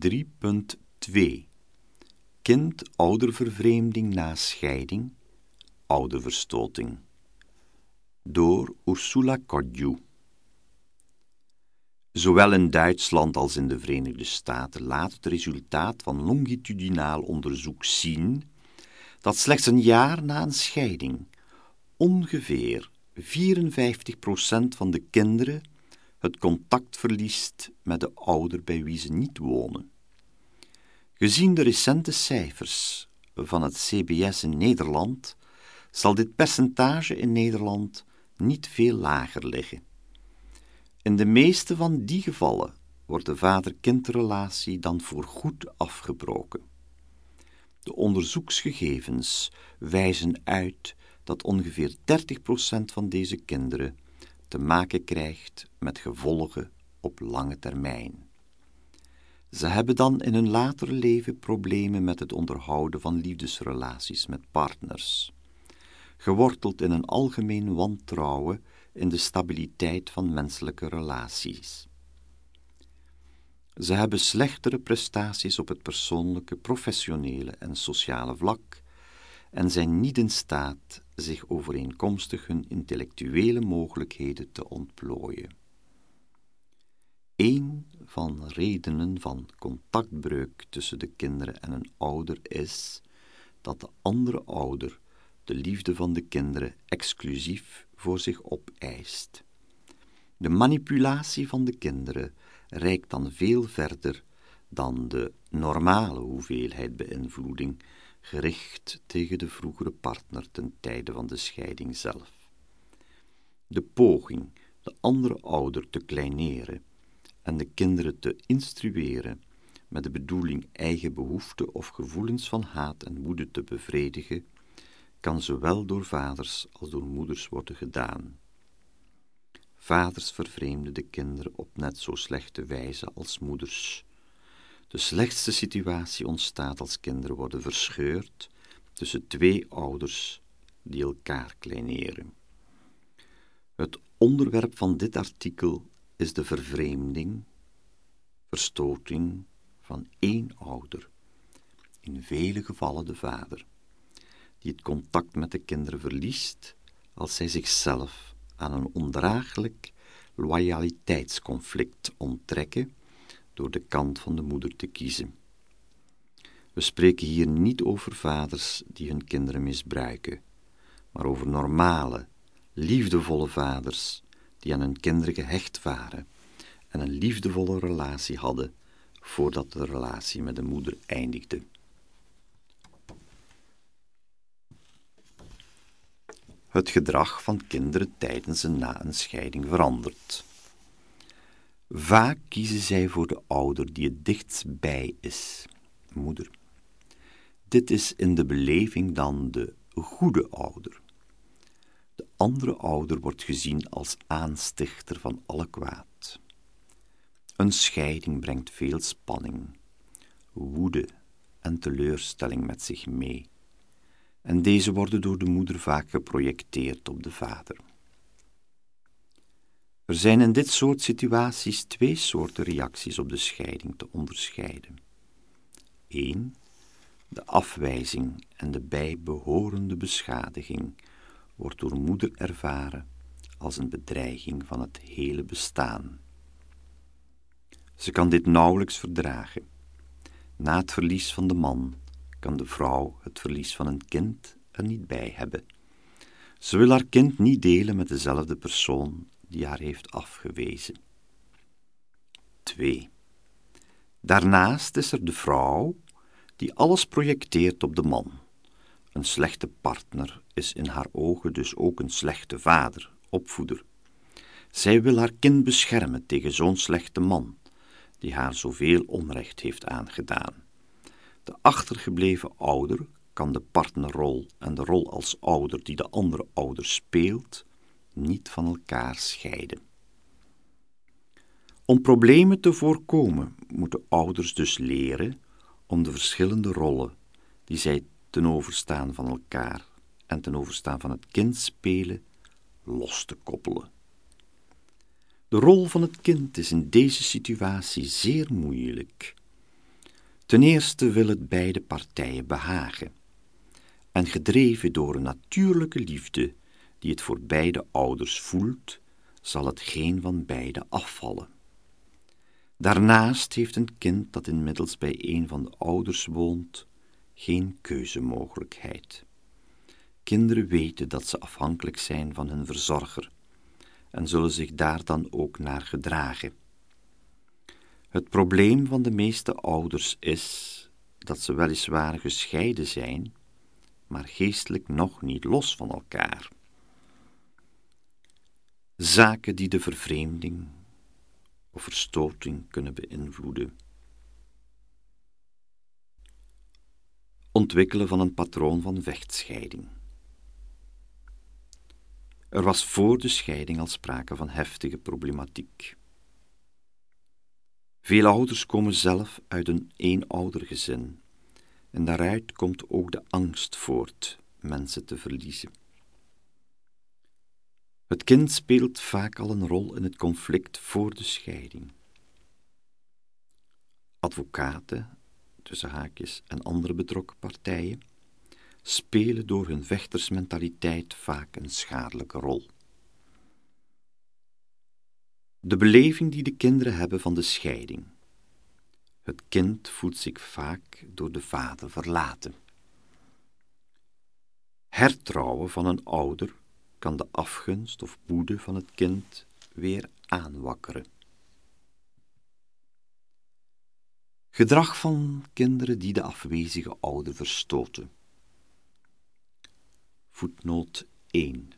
3.2 Kind-oudervervreemding na scheiding, ouderverstoting door Ursula Kodju Zowel in Duitsland als in de Verenigde Staten laat het resultaat van longitudinaal onderzoek zien dat slechts een jaar na een scheiding ongeveer 54% van de kinderen het contact verliest met de ouder bij wie ze niet wonen. Gezien de recente cijfers van het CBS in Nederland, zal dit percentage in Nederland niet veel lager liggen. In de meeste van die gevallen wordt de vader-kindrelatie dan voorgoed afgebroken. De onderzoeksgegevens wijzen uit dat ongeveer 30% van deze kinderen te maken krijgt met gevolgen op lange termijn. Ze hebben dan in hun later leven problemen met het onderhouden van liefdesrelaties met partners, geworteld in een algemeen wantrouwen in de stabiliteit van menselijke relaties. Ze hebben slechtere prestaties op het persoonlijke, professionele en sociale vlak en zijn niet in staat zich overeenkomstig hun intellectuele mogelijkheden te ontplooien. Een van redenen van contactbreuk tussen de kinderen en een ouder is dat de andere ouder de liefde van de kinderen exclusief voor zich opeist. De manipulatie van de kinderen reikt dan veel verder dan de normale hoeveelheid beïnvloeding gericht tegen de vroegere partner ten tijde van de scheiding zelf. De poging de andere ouder te kleineren en de kinderen te instrueren met de bedoeling eigen behoeften of gevoelens van haat en woede te bevredigen, kan zowel door vaders als door moeders worden gedaan. Vaders vervreemden de kinderen op net zo slechte wijze als moeders. De slechtste situatie ontstaat als kinderen worden verscheurd tussen twee ouders die elkaar kleineren. Het onderwerp van dit artikel is de vervreemding, verstoting van één ouder, in vele gevallen de vader, die het contact met de kinderen verliest als zij zichzelf aan een ondraaglijk loyaliteitsconflict onttrekken door de kant van de moeder te kiezen. We spreken hier niet over vaders die hun kinderen misbruiken, maar over normale, liefdevolle vaders die aan hun kinderen gehecht waren en een liefdevolle relatie hadden voordat de relatie met de moeder eindigde. Het gedrag van kinderen tijdens en na een scheiding verandert. Vaak kiezen zij voor de ouder die het dichtst bij is, moeder. Dit is in de beleving dan de goede ouder. De andere ouder wordt gezien als aanstichter van alle kwaad. Een scheiding brengt veel spanning, woede en teleurstelling met zich mee, en deze worden door de moeder vaak geprojecteerd op de vader. Er zijn in dit soort situaties twee soorten reacties op de scheiding te onderscheiden. 1. De afwijzing en de bijbehorende beschadiging wordt door moeder ervaren als een bedreiging van het hele bestaan. Ze kan dit nauwelijks verdragen. Na het verlies van de man kan de vrouw het verlies van een kind er niet bij hebben. Ze wil haar kind niet delen met dezelfde persoon die haar heeft afgewezen. 2. Daarnaast is er de vrouw die alles projecteert op de man. Een slechte partner is in haar ogen dus ook een slechte vader, opvoeder. Zij wil haar kind beschermen tegen zo'n slechte man, die haar zoveel onrecht heeft aangedaan. De achtergebleven ouder kan de partnerrol en de rol als ouder die de andere ouder speelt, niet van elkaar scheiden. Om problemen te voorkomen, moeten ouders dus leren om de verschillende rollen die zij ten overstaan van elkaar en ten overstaan van het kind spelen, los te koppelen. De rol van het kind is in deze situatie zeer moeilijk. Ten eerste wil het beide partijen behagen. En gedreven door een natuurlijke liefde die het voor beide ouders voelt, zal het geen van beide afvallen. Daarnaast heeft een kind dat inmiddels bij een van de ouders woont, geen keuzemogelijkheid. Kinderen weten dat ze afhankelijk zijn van hun verzorger en zullen zich daar dan ook naar gedragen. Het probleem van de meeste ouders is dat ze weliswaar gescheiden zijn, maar geestelijk nog niet los van elkaar. Zaken die de vervreemding of verstoting kunnen beïnvloeden. Ontwikkelen van een patroon van vechtscheiding. Er was voor de scheiding al sprake van heftige problematiek. Veel ouders komen zelf uit een eenoudergezin en daaruit komt ook de angst voort mensen te verliezen. Het kind speelt vaak al een rol in het conflict voor de scheiding. Advocaten, tussen haakjes en andere betrokken partijen, spelen door hun vechtersmentaliteit vaak een schadelijke rol. De beleving die de kinderen hebben van de scheiding. Het kind voelt zich vaak door de vader verlaten. Hertrouwen van een ouder kan de afgunst of woede van het kind weer aanwakkeren. Gedrag van kinderen die de afwezige ouder verstoten. Voetnoot 1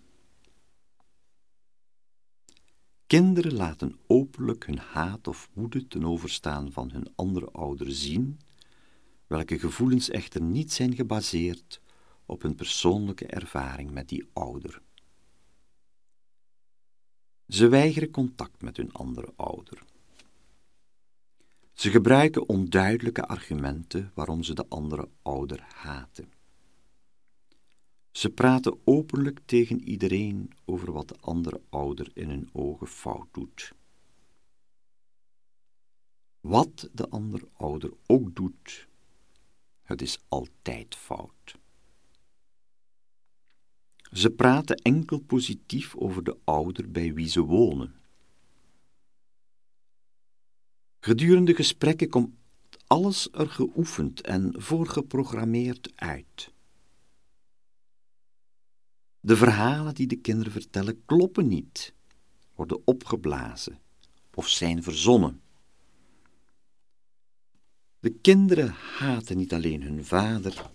Kinderen laten openlijk hun haat of woede ten overstaan van hun andere ouder zien, welke gevoelens echter niet zijn gebaseerd op hun persoonlijke ervaring met die ouder. Ze weigeren contact met hun andere ouder. Ze gebruiken onduidelijke argumenten waarom ze de andere ouder haten. Ze praten openlijk tegen iedereen over wat de andere ouder in hun ogen fout doet. Wat de andere ouder ook doet, het is altijd fout. Ze praten enkel positief over de ouder bij wie ze wonen. Gedurende gesprekken komt alles er geoefend en voorgeprogrammeerd uit. De verhalen die de kinderen vertellen kloppen niet, worden opgeblazen of zijn verzonnen. De kinderen haten niet alleen hun vader,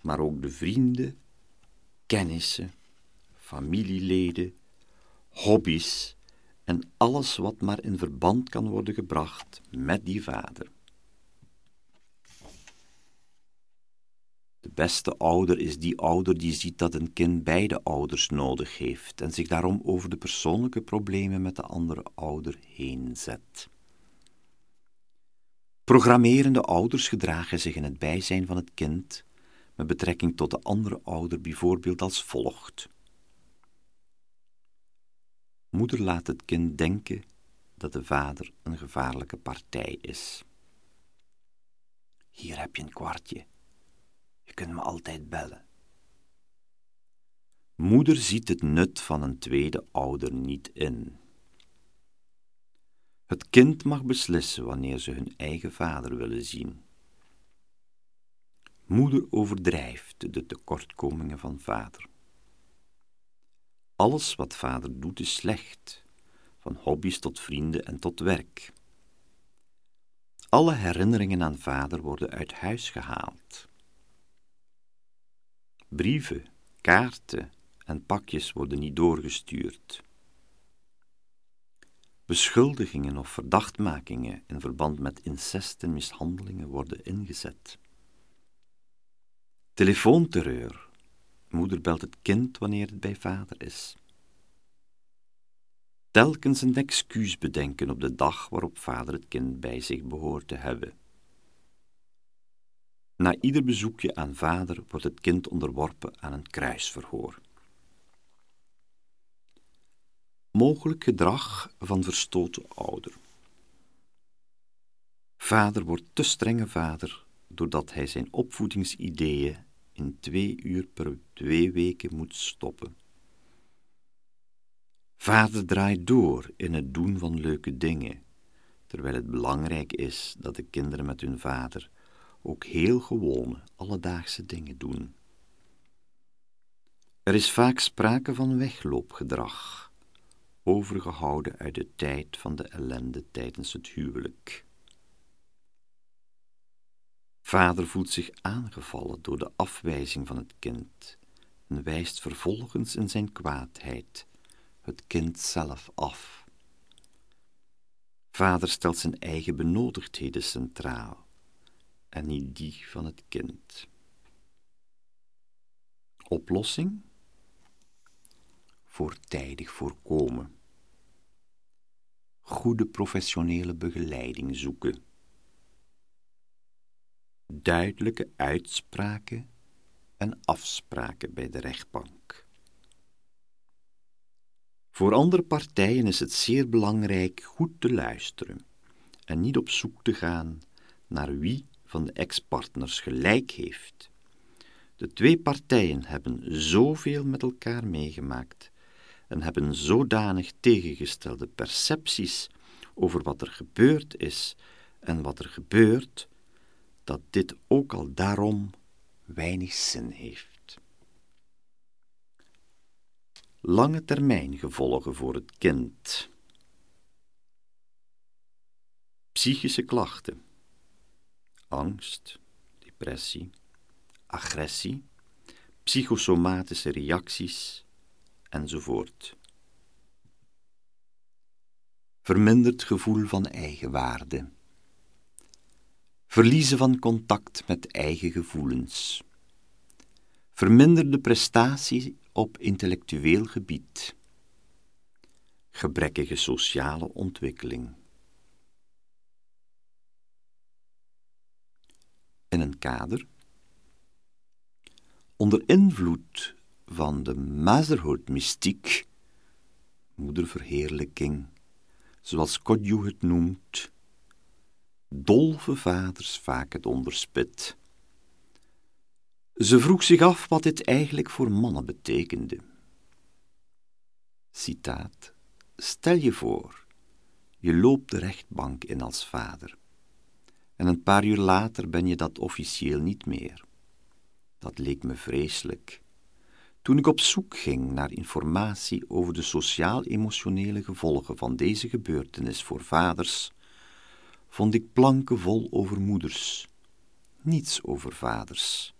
maar ook de vrienden, kennissen, familieleden, hobby's en alles wat maar in verband kan worden gebracht met die vader. De beste ouder is die ouder die ziet dat een kind beide ouders nodig heeft en zich daarom over de persoonlijke problemen met de andere ouder heen zet. Programmerende ouders gedragen zich in het bijzijn van het kind met betrekking tot de andere ouder bijvoorbeeld als volgt. Moeder laat het kind denken dat de vader een gevaarlijke partij is. Hier heb je een kwartje. Je kunt me altijd bellen. Moeder ziet het nut van een tweede ouder niet in. Het kind mag beslissen wanneer ze hun eigen vader willen zien. Moeder overdrijft de tekortkomingen van vader. Alles wat vader doet is slecht, van hobby's tot vrienden en tot werk. Alle herinneringen aan vader worden uit huis gehaald. Brieven, kaarten en pakjes worden niet doorgestuurd. Beschuldigingen of verdachtmakingen in verband met incest en mishandelingen worden ingezet. Telefoonterreur. Moeder belt het kind wanneer het bij vader is. Telkens een excuus bedenken op de dag waarop vader het kind bij zich behoort te hebben. Na ieder bezoekje aan vader wordt het kind onderworpen aan een kruisverhoor. Mogelijk gedrag van verstoten ouder. Vader wordt te strenge vader doordat hij zijn opvoedingsideeën in twee uur per twee weken moet stoppen. Vader draait door in het doen van leuke dingen, terwijl het belangrijk is dat de kinderen met hun vader ook heel gewone, alledaagse dingen doen. Er is vaak sprake van wegloopgedrag, overgehouden uit de tijd van de ellende tijdens het huwelijk. Vader voelt zich aangevallen door de afwijzing van het kind en wijst vervolgens in zijn kwaadheid het kind zelf af. Vader stelt zijn eigen benodigdheden centraal en niet die van het kind. Oplossing? Voortijdig voorkomen. Goede professionele begeleiding zoeken. Duidelijke uitspraken en afspraken bij de rechtbank. Voor andere partijen is het zeer belangrijk goed te luisteren en niet op zoek te gaan naar wie van de ex-partners gelijk heeft. De twee partijen hebben zoveel met elkaar meegemaakt en hebben zodanig tegengestelde percepties over wat er gebeurd is en wat er gebeurt, dat dit ook al daarom weinig zin heeft. lange termijn gevolgen voor het kind. Psychische klachten, angst, depressie, agressie, psychosomatische reacties enzovoort. Verminderd gevoel van eigenwaarde. Verliezen van contact met eigen gevoelens. Verminderde prestatie op intellectueel gebied. Gebrekkige sociale ontwikkeling. In een kader. Onder invloed van de motherhood-mystiek, moederverheerlijking, zoals Kodju het noemt, dolven vaders vaak het onderspit ze vroeg zich af wat dit eigenlijk voor mannen betekende. Citaat: Stel je voor, je loopt de rechtbank in als vader, en een paar uur later ben je dat officieel niet meer. Dat leek me vreselijk. Toen ik op zoek ging naar informatie over de sociaal-emotionele gevolgen van deze gebeurtenis voor vaders, vond ik planken vol over moeders, niets over vaders.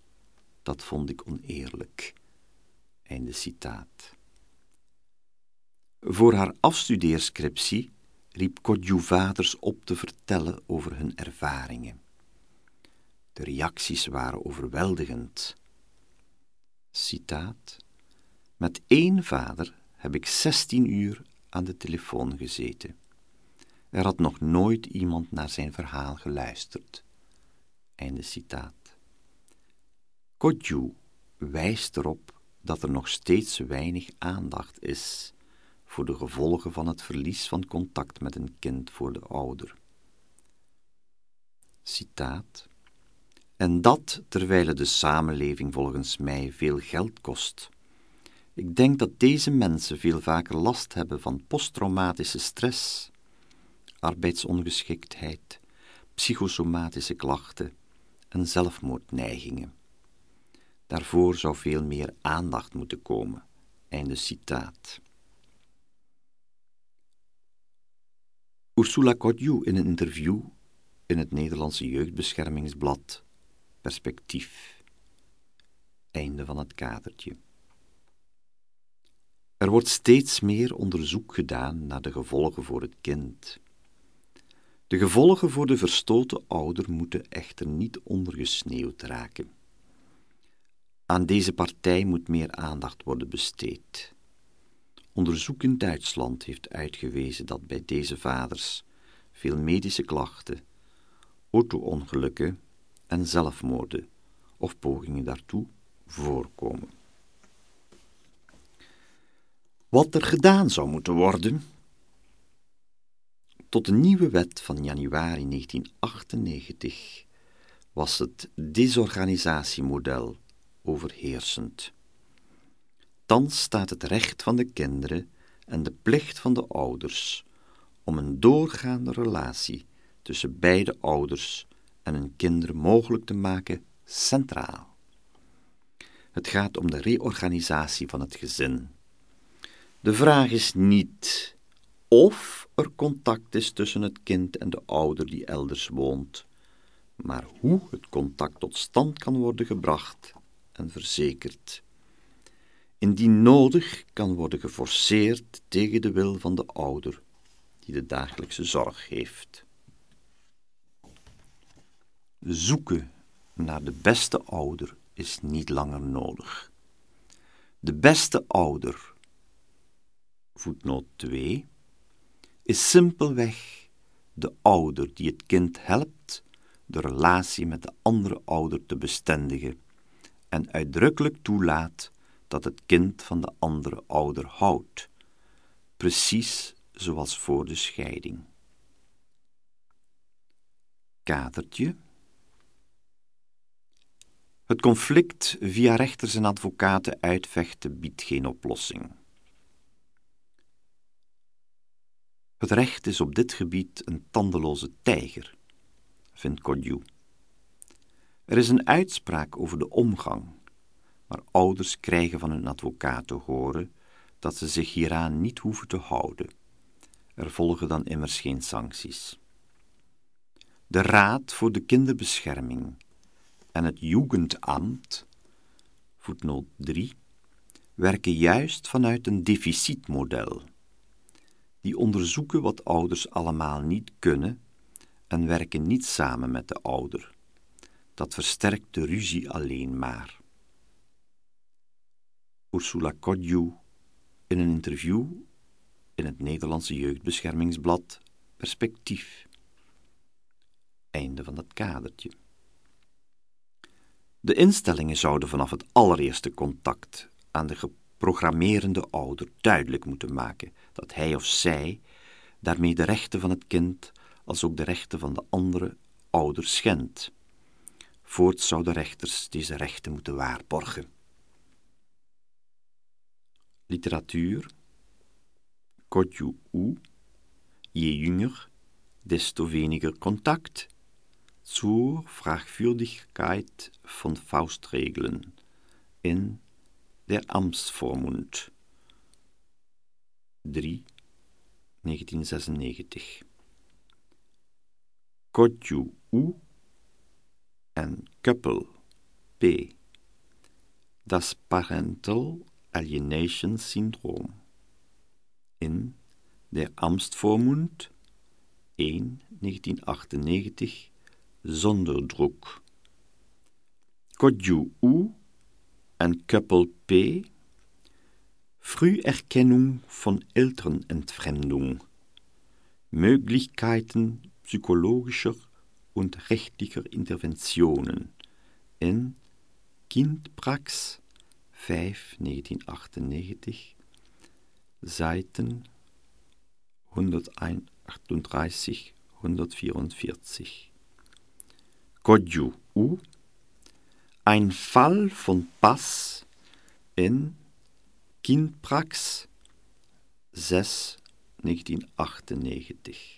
Dat vond ik oneerlijk. Einde citaat. Voor haar afstudeerscriptie riep Kodju vaders op te vertellen over hun ervaringen. De reacties waren overweldigend. Citaat. Met één vader heb ik zestien uur aan de telefoon gezeten. Er had nog nooit iemand naar zijn verhaal geluisterd. Einde citaat. Kodju wijst erop dat er nog steeds weinig aandacht is voor de gevolgen van het verlies van contact met een kind voor de ouder. Citaat. En dat terwijl de samenleving volgens mij veel geld kost. Ik denk dat deze mensen veel vaker last hebben van posttraumatische stress, arbeidsongeschiktheid, psychosomatische klachten en zelfmoordneigingen. Daarvoor zou veel meer aandacht moeten komen. Einde citaat. Ursula Kodju in een interview in het Nederlandse jeugdbeschermingsblad Perspectief. Einde van het kadertje. Er wordt steeds meer onderzoek gedaan naar de gevolgen voor het kind. De gevolgen voor de verstoten ouder moeten echter niet ondergesneeuwd raken. Aan deze partij moet meer aandacht worden besteed. Onderzoek in Duitsland heeft uitgewezen dat bij deze vaders veel medische klachten, auto-ongelukken en zelfmoorden of pogingen daartoe voorkomen. Wat er gedaan zou moeten worden? Tot de nieuwe wet van januari 1998 was het desorganisatiemodel overheersend. Thans staat het recht van de kinderen en de plicht van de ouders om een doorgaande relatie tussen beide ouders en hun kinderen mogelijk te maken centraal. Het gaat om de reorganisatie van het gezin. De vraag is niet of er contact is tussen het kind en de ouder die elders woont, maar hoe het contact tot stand kan worden gebracht en verzekerd. Indien nodig kan worden geforceerd tegen de wil van de ouder die de dagelijkse zorg heeft. Zoeken naar de beste ouder is niet langer nodig. De beste ouder, voetnoot 2, is simpelweg de ouder die het kind helpt de relatie met de andere ouder te bestendigen en uitdrukkelijk toelaat dat het kind van de andere ouder houdt, precies zoals voor de scheiding. Kadertje Het conflict via rechters en advocaten uitvechten biedt geen oplossing. Het recht is op dit gebied een tandeloze tijger, vindt Cordieu. Er is een uitspraak over de omgang, maar ouders krijgen van hun advocaat te horen dat ze zich hieraan niet hoeven te houden. Er volgen dan immers geen sancties. De Raad voor de Kinderbescherming en het Jugendamt, voetnoot 3, werken juist vanuit een deficitmodel. Die onderzoeken wat ouders allemaal niet kunnen en werken niet samen met de ouder. Dat versterkt de ruzie alleen maar. Ursula Kodju in een interview in het Nederlandse jeugdbeschermingsblad Perspectief. Einde van dat kadertje. De instellingen zouden vanaf het allereerste contact aan de geprogrammerende ouder duidelijk moeten maken dat hij of zij daarmee de rechten van het kind als ook de rechten van de andere ouders schendt. Voorts zouden rechters deze rechten moeten waarborgen. Literatuur. Kodju U Je jünger, desto weniger Kontakt zur Fragwürdigkeit von Faustregeln in Der Amtsvormund 3 1996 Kodju U en Couple P. Das Parental Alienation Syndroom. In Der Amstvormund 1 1998 Sonderdruck Kodju U en Couple P. Früherkennung von Elternentfremdung. Möglichkeiten psychologischer und rechtlicher Interventionen. In Kindprax 5 1998 Seiten. 138 144 Kodju U Ein Fall von Pass in Kindprax 6 1998